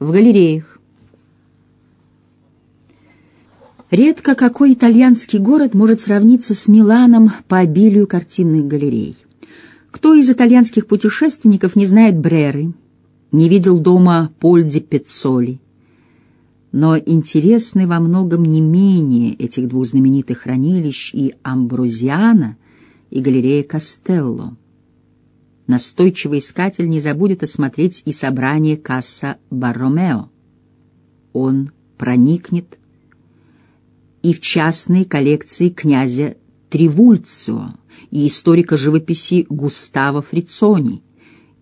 в галереях. Редко какой итальянский город может сравниться с Миланом по обилию картинных галерей. Кто из итальянских путешественников не знает Бреры, не видел дома Польди Пецоли? Но интересны во многом не менее этих двух знаменитых хранилищ и Амбрузиана, и галерея Кастелло. Настойчивый искатель не забудет осмотреть и собрание Касса Барромео. Он проникнет и в частные коллекции князя Тривульцио и историка живописи Густава Фрицони.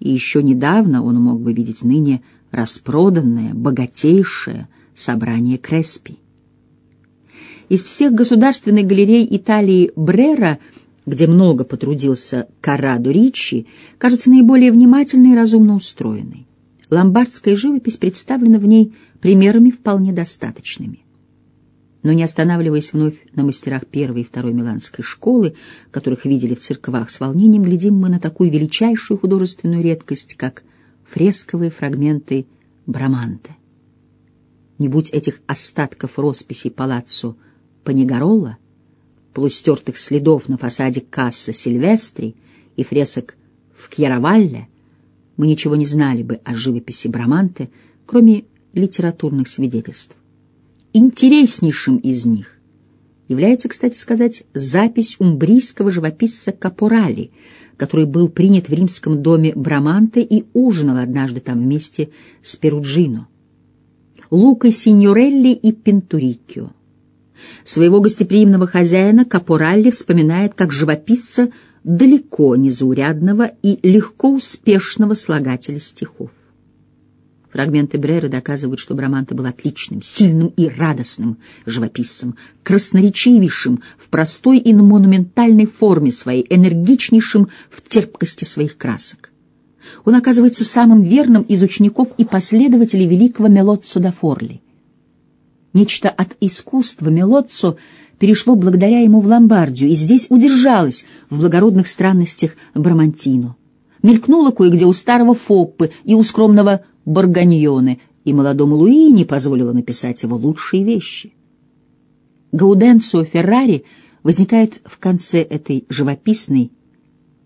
И еще недавно он мог бы видеть ныне распроданное, богатейшее собрание Креспи. Из всех государственных галерей Италии Брера, где много потрудился Карадо Ричи, кажется наиболее внимательной и разумно устроенной. Ломбардская живопись представлена в ней примерами вполне достаточными. Но не останавливаясь вновь на мастерах первой и второй миланской школы, которых видели в церквах с волнением, глядим мы на такую величайшую художественную редкость, как фресковые фрагменты Браманте. Не будь этих остатков росписей палаццо Панигоролла, полустертых следов на фасаде Касса Сильвестри и фресок в Кьяравалле, мы ничего не знали бы о живописи Браманте, кроме литературных свидетельств. Интереснейшим из них является, кстати сказать, запись умбрийского живописца Капорали, который был принят в римском доме Браманте и ужинал однажды там вместе с Перуджино, Лукой Синьорелли и Пентурикио. Своего гостеприимного хозяина Капоралли вспоминает как живописца далеко незаурядного и легко успешного слагателя стихов. Фрагменты Брера доказывают, что Браманте был отличным, сильным и радостным живописцем, красноречивейшим в простой и монументальной форме своей, энергичнейшим в терпкости своих красок. Он оказывается самым верным из учеников и последователей великого Мелоццо да Форли. Нечто от искусства Мелоццо перешло благодаря ему в Ломбардию и здесь удержалось в благородных странностях Брамантино. Мелькнуло кое-где у старого Фоппы и у скромного Барганьоне, и молодому Луи не позволило написать его лучшие вещи. Гауденцо Феррари возникает в конце этой живописной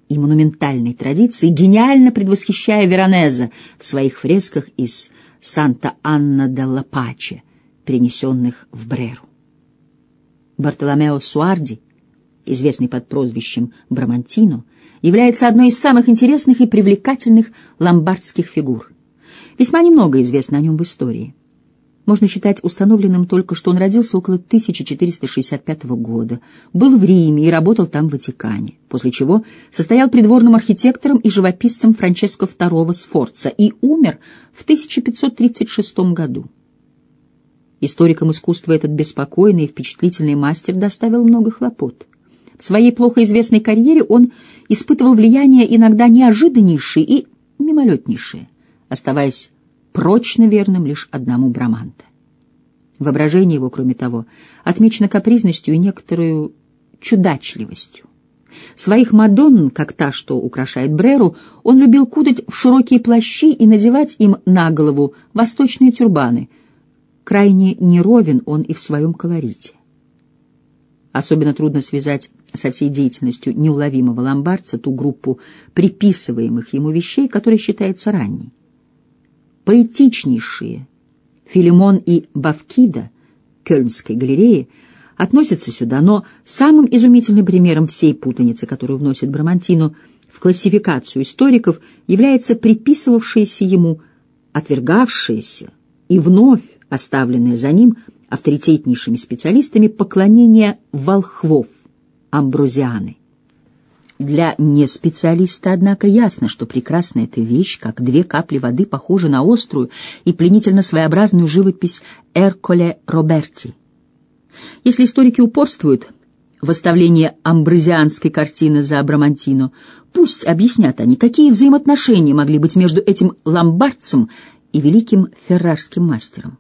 и монументальной традиции, гениально предвосхищая Веронеза в своих фресках из Санта-Анна перенесенных в Бреру. Бартоломео Суарди, известный под прозвищем Брамантино, является одной из самых интересных и привлекательных ломбардских фигур. Весьма немного известно о нем в истории. Можно считать установленным только, что он родился около 1465 года, был в Риме и работал там в Ватикане, после чего состоял придворным архитектором и живописцем Франческо II Сфорца и умер в 1536 году. Историкам искусства этот беспокойный и впечатлительный мастер доставил много хлопот. В своей плохо известной карьере он испытывал влияние иногда неожиданнейшее и мимолетнейшее оставаясь прочно верным лишь одному Браманте. Воображение его, кроме того, отмечено капризностью и некоторую чудачливостью. Своих Мадонн, как та, что украшает Бреру, он любил кутать в широкие плащи и надевать им на голову восточные тюрбаны. Крайне неровен он и в своем колорите. Особенно трудно связать со всей деятельностью неуловимого ломбардца ту группу приписываемых ему вещей, которая считается ранней поэтичнейшие Филимон и Бавкида Кёльнской галереи относятся сюда, но самым изумительным примером всей путаницы, которую вносит Брамантино в классификацию историков, является приписывавшееся ему, отвергавшееся и вновь оставленное за ним авторитетнейшими специалистами поклонение волхвов Амбрузианы. Для неспециалиста, однако, ясно, что прекрасная эта вещь, как две капли воды, похожа на острую и пленительно своеобразную живопись Эрколе Роберти. Если историки упорствуют в оставлении амбразианской картины за Абрамантино, пусть объяснят они, какие взаимоотношения могли быть между этим ломбардцем и великим феррарским мастером.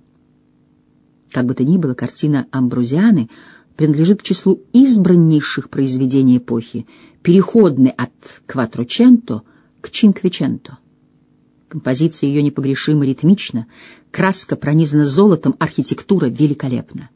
Как бы то ни было, картина Амбрузианы принадлежит к числу избраннейших произведений эпохи, переходный от кватроченто к чинквиченто. Композиция ее непогрешимо ритмична, краска пронизана золотом, архитектура великолепна.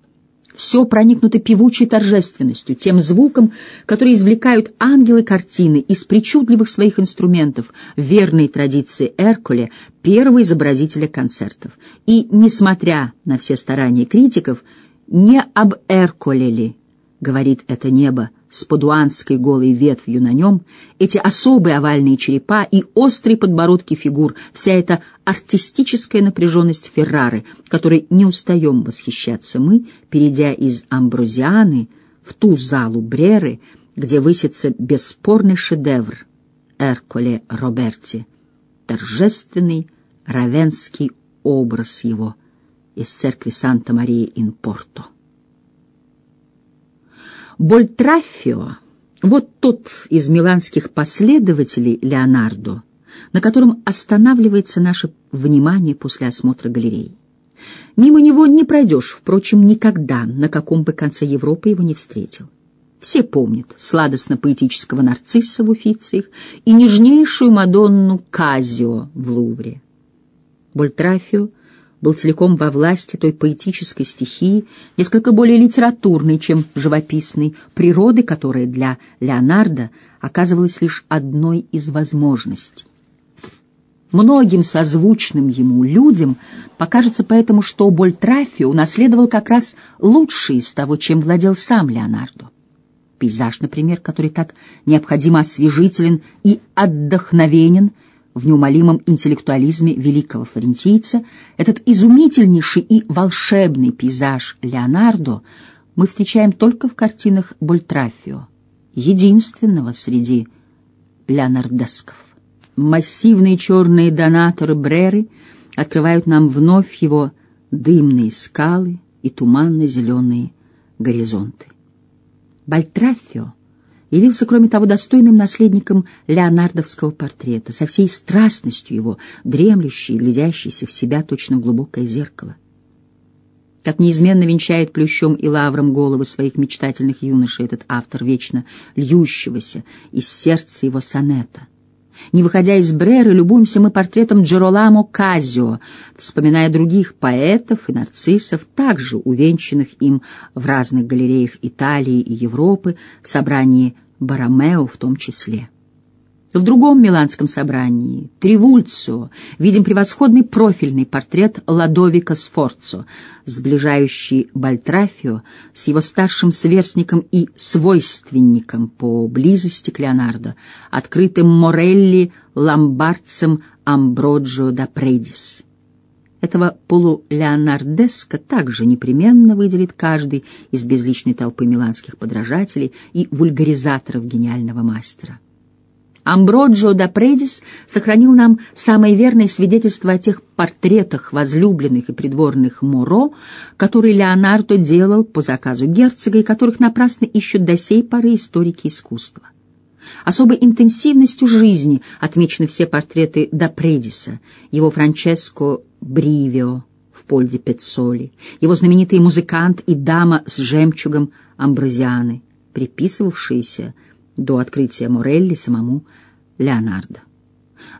Все проникнуто певучей торжественностью, тем звуком, который извлекают ангелы картины из причудливых своих инструментов, верной традиции Эркуля, первого изобразителя концертов. И, несмотря на все старания критиков, не об Эркуле ли, говорит это небо, с падуанской голой ветвью на нем, эти особые овальные черепа и острые подбородки фигур, вся эта артистическая напряженность Феррары, которой не устаем восхищаться мы, перейдя из Амбрузианы в ту залу Бреры, где высится бесспорный шедевр Эрколе Роберти, торжественный равенский образ его из церкви Санта-Мария-ин-Порто. Больтрафио — вот тот из миланских последователей Леонардо, на котором останавливается наше внимание после осмотра галереи. Мимо него не пройдешь, впрочем, никогда, на каком бы конце Европы его не встретил. Все помнят сладостно-поэтического нарцисса в Уфициях и нежнейшую Мадонну Казио в Лувре. Больтрафио — был целиком во власти той поэтической стихии, несколько более литературной, чем живописной, природы, которая для Леонардо оказывалась лишь одной из возможностей. Многим созвучным ему людям покажется поэтому, что Больтрафио унаследовал как раз лучшее из того, чем владел сам Леонардо. Пейзаж, например, который так необходимо освежителен и отдохновенен – в неумолимом интеллектуализме великого флорентийца, этот изумительнейший и волшебный пейзаж Леонардо мы встречаем только в картинах Больтрафио, единственного среди леонардесков. Массивные черные донаторы Бреры открывают нам вновь его дымные скалы и туманно-зеленые горизонты. Больтрафио явился, кроме того, достойным наследником леонардовского портрета, со всей страстностью его, дремлющей, глядящейся в себя точно глубокое зеркало. Как неизменно венчает плющом и лавром головы своих мечтательных юношей этот автор вечно льющегося из сердца его сонета — не выходя из Бреры, любуемся мы портретом Джероламо Казио, вспоминая других поэтов и нарциссов, также увенчанных им в разных галереях Италии и Европы, в собрании Барамео в том числе. В другом миланском собрании, Тривульцио, видим превосходный профильный портрет Ладовика Сфорцо, сближающий Бальтрафио с его старшим сверстником и свойственником по близости к Леонардо, открытым Морелли ломбардцем Амброджо да Предис. Этого полулеонардеска также непременно выделит каждый из безличной толпы миланских подражателей и вульгаризаторов гениального мастера. Амброджо да Предис сохранил нам самое верное свидетельство о тех портретах возлюбленных и придворных Моро, которые Леонардо делал по заказу герцога и которых напрасно ищут до сей поры историки искусства. Особой интенсивностью жизни отмечены все портреты да Предиса, его Франческо Бривио в Польде Пецоли, его знаменитый музыкант и дама с жемчугом Амброзианы, приписывавшиеся до открытия Морелли самому Леонардо.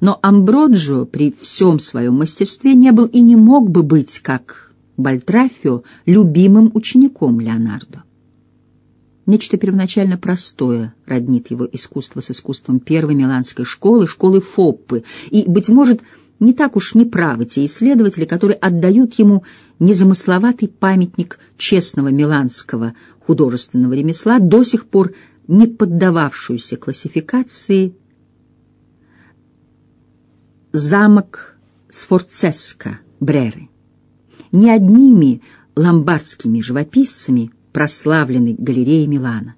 Но Амброджо при всем своем мастерстве не был и не мог бы быть, как Бальтрафио, любимым учеником Леонардо. Нечто первоначально простое роднит его искусство с искусством первой миланской школы, школы Фоппы, и, быть может, не так уж неправы те исследователи, которые отдают ему незамысловатый памятник честного миланского художественного ремесла, до сих пор не поддававшуюся классификации замок Сфорцеско Бреры. Не одними ломбардскими живописцами прославленной галереи Милана.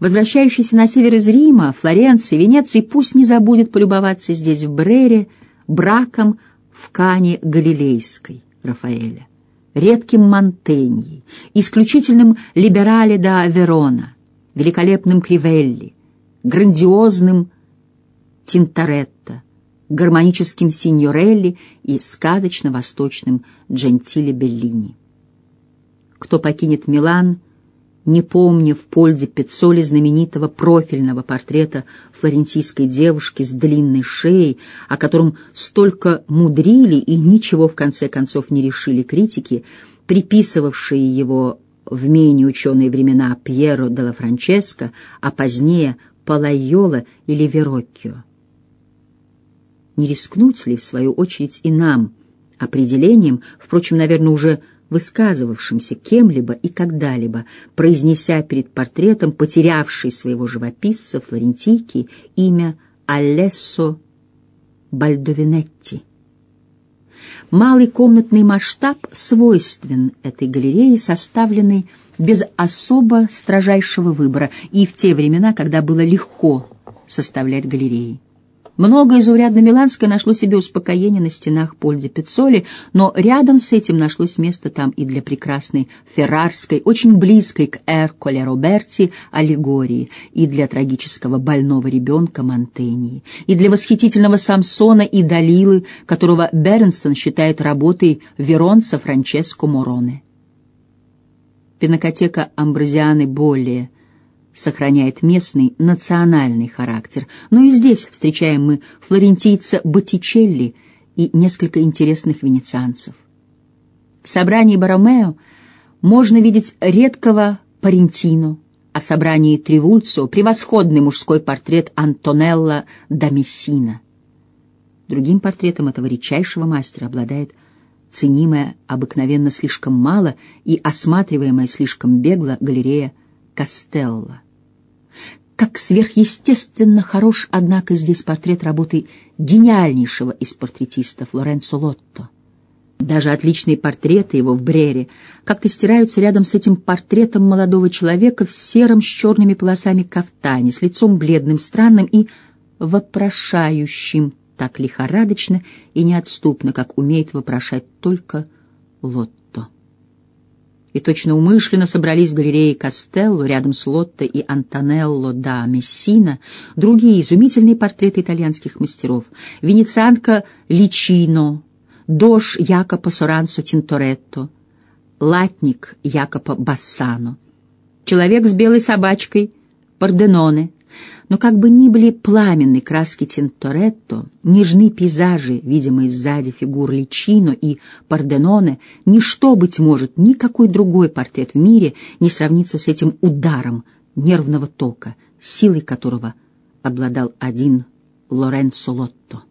Возвращающийся на север из Рима, Флоренции, Венеции пусть не забудет полюбоваться здесь, в Брере, браком в Кане Галилейской Рафаэля, редким Монтеньи, исключительным Либерале да Верона, великолепным Кривелли, грандиозным Тинторетто, гармоническим Синьорелли и сказочно-восточным Джентиле Беллини. Кто покинет Милан, не помня в Польде Пеццоли знаменитого профильного портрета флорентийской девушки с длинной шеей, о котором столько мудрили и ничего в конце концов не решили критики, приписывавшие его в менее ученые времена Пьеро де ла Франческо, а позднее Палайола или Вероккио. Не рискнуть ли, в свою очередь, и нам определением, впрочем, наверное, уже высказывавшимся кем-либо и когда-либо, произнеся перед портретом потерявшей своего живописца флорентийки имя Алессо Бальдовинетти. Малый комнатный масштаб свойствен этой галерее, составленной без особо строжайшего выбора и в те времена, когда было легко составлять галереи. Многое из урядно-миланское нашло себе успокоение на стенах Польди Пиццоли, но рядом с этим нашлось место там и для прекрасной феррарской, очень близкой к Эрколе Роберти аллегории, и для трагического больного ребенка Монтении, и для восхитительного Самсона и Далилы, которого Бернсон считает работой веронца Франческо Мороне. Пинокотека Амбразианы более сохраняет местный национальный характер, но и здесь встречаем мы флорентийца Боттичелли и несколько интересных венецианцев. В собрании Баромео можно видеть редкого Парентино, а в собрании Тривульцо — превосходный мужской портрет Антонелла да Мессина. Другим портретом этого редчайшего мастера обладает ценимая обыкновенно слишком мало и осматриваемая слишком бегло галерея Кастелла. Как сверхъестественно хорош, однако, здесь портрет работы гениальнейшего из портретистов Лоренцо Лотто. Даже отличные портреты его в Брере как-то стираются рядом с этим портретом молодого человека в сером с черными полосами кафтане, с лицом бледным, странным и вопрошающим так лихорадочно и неотступно, как умеет вопрошать только Лотто и точно умышленно собрались в галерее Кастелло рядом с Лотто и Антонелло да Мессина другие изумительные портреты итальянских мастеров. Венецианка Личино, Дош Якопо Соранцо Тинторетто, Латник Якопо Бассано, Человек с белой собачкой Парденоне, но как бы ни были пламенные краски Тинторетто, нежны пейзажи, видимые сзади фигур Личино и Парденоне, ничто, быть может, никакой другой портрет в мире не сравнится с этим ударом нервного тока, силой которого обладал один Лоренцо Лотто.